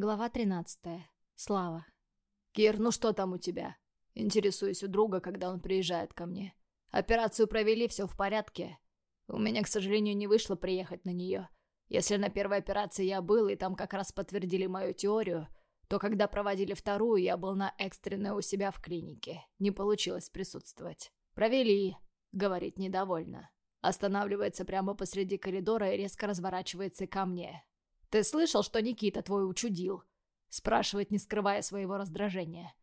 Глава 13. Слава. «Кир, ну что там у тебя?» Интересуюсь у друга, когда он приезжает ко мне. «Операцию провели, все в порядке. У меня, к сожалению, не вышло приехать на нее. Если на первой операции я был, и там как раз подтвердили мою теорию, то когда проводили вторую, я был на экстренной у себя в клинике. Не получилось присутствовать. «Провели», — говорит недовольно. Останавливается прямо посреди коридора и резко разворачивается ко мне. «Ты слышал, что Никита твой учудил?» Спрашивает, не скрывая своего раздражения.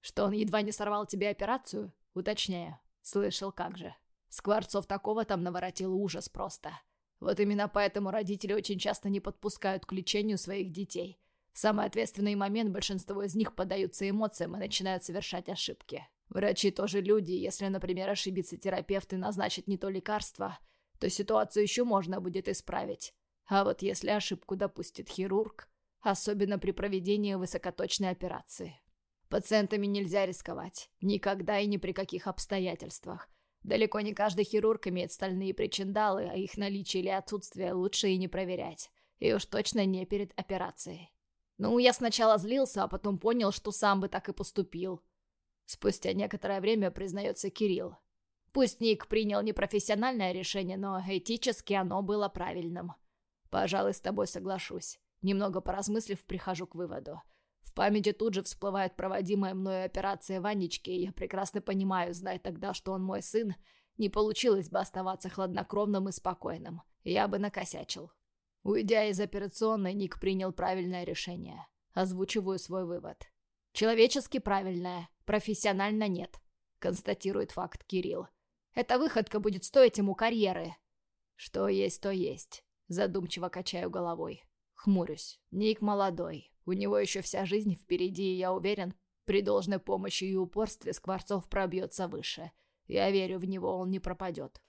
«Что он едва не сорвал тебе операцию?» Уточняю. «Слышал, как же. Скворцов такого там наворотил ужас просто. Вот именно поэтому родители очень часто не подпускают к лечению своих детей. В самый ответственный момент большинство из них поддаются эмоциям и начинают совершать ошибки. Врачи тоже люди, если, например, ошибиться терапевт и назначит не то лекарство, то ситуацию еще можно будет исправить. А вот если ошибку допустит хирург, особенно при проведении высокоточной операции. Пациентами нельзя рисковать. Никогда и ни при каких обстоятельствах. Далеко не каждый хирург имеет стальные причиндалы, а их наличие или отсутствие лучше и не проверять. И уж точно не перед операцией. Ну, я сначала злился, а потом понял, что сам бы так и поступил. Спустя некоторое время признается Кирилл. Пусть Ник принял непрофессиональное решение, но этически оно было правильным. Пожалуй, с тобой соглашусь. Немного поразмыслив, прихожу к выводу. В памяти тут же всплывает проводимая мною операция Ванечки, и я прекрасно понимаю, зная тогда, что он мой сын, не получилось бы оставаться хладнокровным и спокойным. Я бы накосячил. Уйдя из операционной, Ник принял правильное решение. Озвучиваю свой вывод. Человечески правильное, профессионально нет, констатирует факт Кирилл. Эта выходка будет стоить ему карьеры. Что есть, то есть. Задумчиво качаю головой. Хмурюсь. Ник молодой. У него еще вся жизнь впереди, и я уверен, при должной помощи и упорстве Скворцов пробьется выше. Я верю в него, он не пропадет.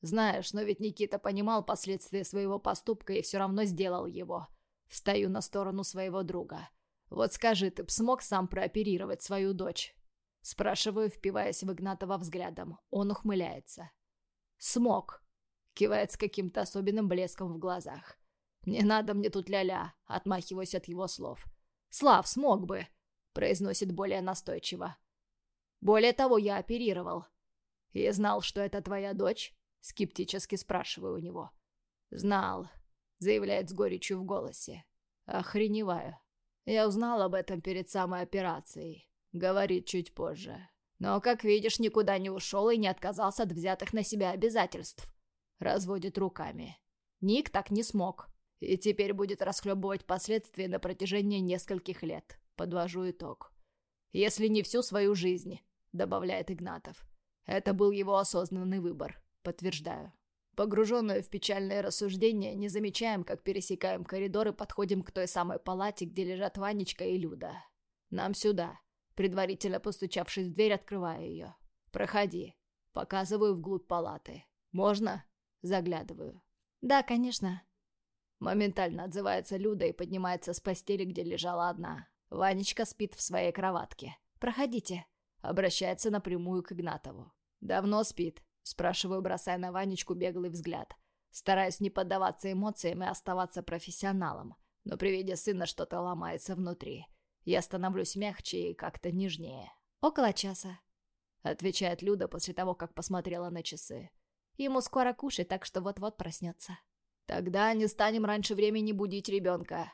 Знаешь, но ведь Никита понимал последствия своего поступка и все равно сделал его. Встаю на сторону своего друга. Вот скажи, ты б смог сам прооперировать свою дочь? Спрашиваю, впиваясь в Игнатова взглядом. Он ухмыляется. «Смог», — кивает с каким-то особенным блеском в глазах. «Не надо мне тут ля-ля», — отмахиваюсь от его слов. «Слав, смог бы», — произносит более настойчиво. «Более того, я оперировал». «И знал, что это твоя дочь?» — скептически спрашиваю у него. «Знал», — заявляет с горечью в голосе. «Охреневаю. Я узнал об этом перед самой операцией», — говорит чуть позже. «Но, как видишь, никуда не ушел и не отказался от взятых на себя обязательств». Разводит руками. Ник так не смог. И теперь будет расхлебывать последствия на протяжении нескольких лет. Подвожу итог. «Если не всю свою жизнь», — добавляет Игнатов. «Это был его осознанный выбор», — подтверждаю. Погруженные в печальные рассуждения, не замечаем, как пересекаем коридор и подходим к той самой палате, где лежат Ванечка и Люда. «Нам сюда», предварительно постучавшись в дверь, открываю ее. «Проходи». Показываю вглубь палаты. «Можно?» Заглядываю. «Да, конечно», Моментально отзывается Люда и поднимается с постели, где лежала одна. Ванечка спит в своей кроватке. «Проходите», — обращается напрямую к Игнатову. «Давно спит?» — спрашиваю, бросая на Ванечку беглый взгляд. Стараюсь не поддаваться эмоциям и оставаться профессионалом, но при виде сына что-то ломается внутри. Я становлюсь мягче и как-то нежнее. «Около часа», — отвечает Люда после того, как посмотрела на часы. «Ему скоро кушать, так что вот-вот проснется». «Тогда не станем раньше времени будить ребенка».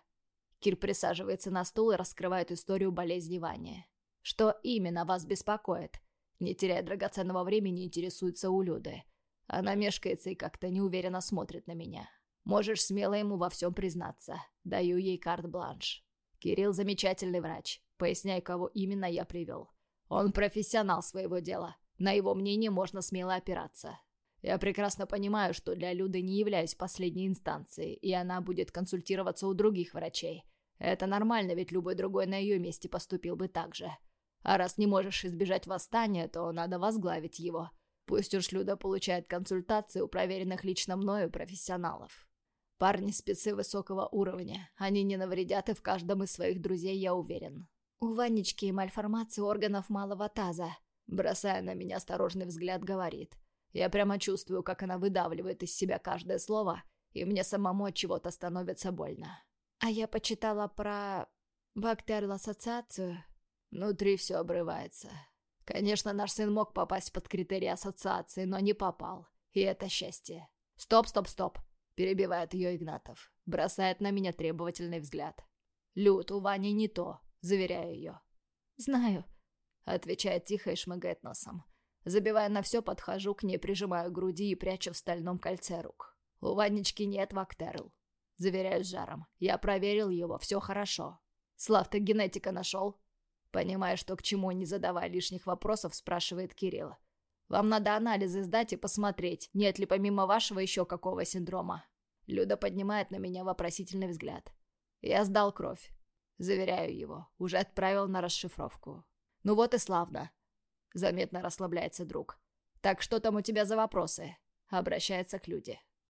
Кир присаживается на стул и раскрывает историю болезни Вани. «Что именно вас беспокоит?» Не теряя драгоценного времени, интересуется у Люды. Она мешкается и как-то неуверенно смотрит на меня. Можешь смело ему во всем признаться. Даю ей карт-бланш. Кирилл замечательный врач. Поясняй, кого именно я привел. Он профессионал своего дела. На его мнение можно смело опираться. Я прекрасно понимаю, что для Люды не являюсь последней инстанцией, и она будет консультироваться у других врачей. Это нормально, ведь любой другой на ее месте поступил бы так же. А раз не можешь избежать восстания, то надо возглавить его. Пусть уж Люда получает консультации у проверенных лично мною профессионалов. Парни спецы высокого уровня. Они не навредят и в каждом из своих друзей, я уверен. У Ванечки мальформация органов малого таза. Бросая на меня осторожный взгляд, говорит. Я прямо чувствую, как она выдавливает из себя каждое слово, и мне самому от чего-то становится больно. А я почитала про Бактерл-ассоциацию. Внутри все обрывается. Конечно, наш сын мог попасть под критерии ассоциации, но не попал. И это счастье. Стоп, стоп, стоп. Перебивает ее Игнатов. Бросает на меня требовательный взгляд. Люд, у Вани не то. Заверяю ее. Знаю. Отвечает тихо и шмыгает носом. Забивая на все, подхожу к ней, прижимаю груди и прячу в стальном кольце рук. У Ванечки нет вактерл. Заверяю с жаром. Я проверил его, все хорошо. Слав, ты генетика нашел? Понимая, что к чему, не задавая лишних вопросов, спрашивает Кирилл. Вам надо анализы сдать и посмотреть, нет ли помимо вашего еще какого синдрома. Люда поднимает на меня вопросительный взгляд. Я сдал кровь. Заверяю его. Уже отправил на расшифровку. Ну вот и славно. Заметно расслабляется друг. Так что там у тебя за вопросы? Обращается к Люде.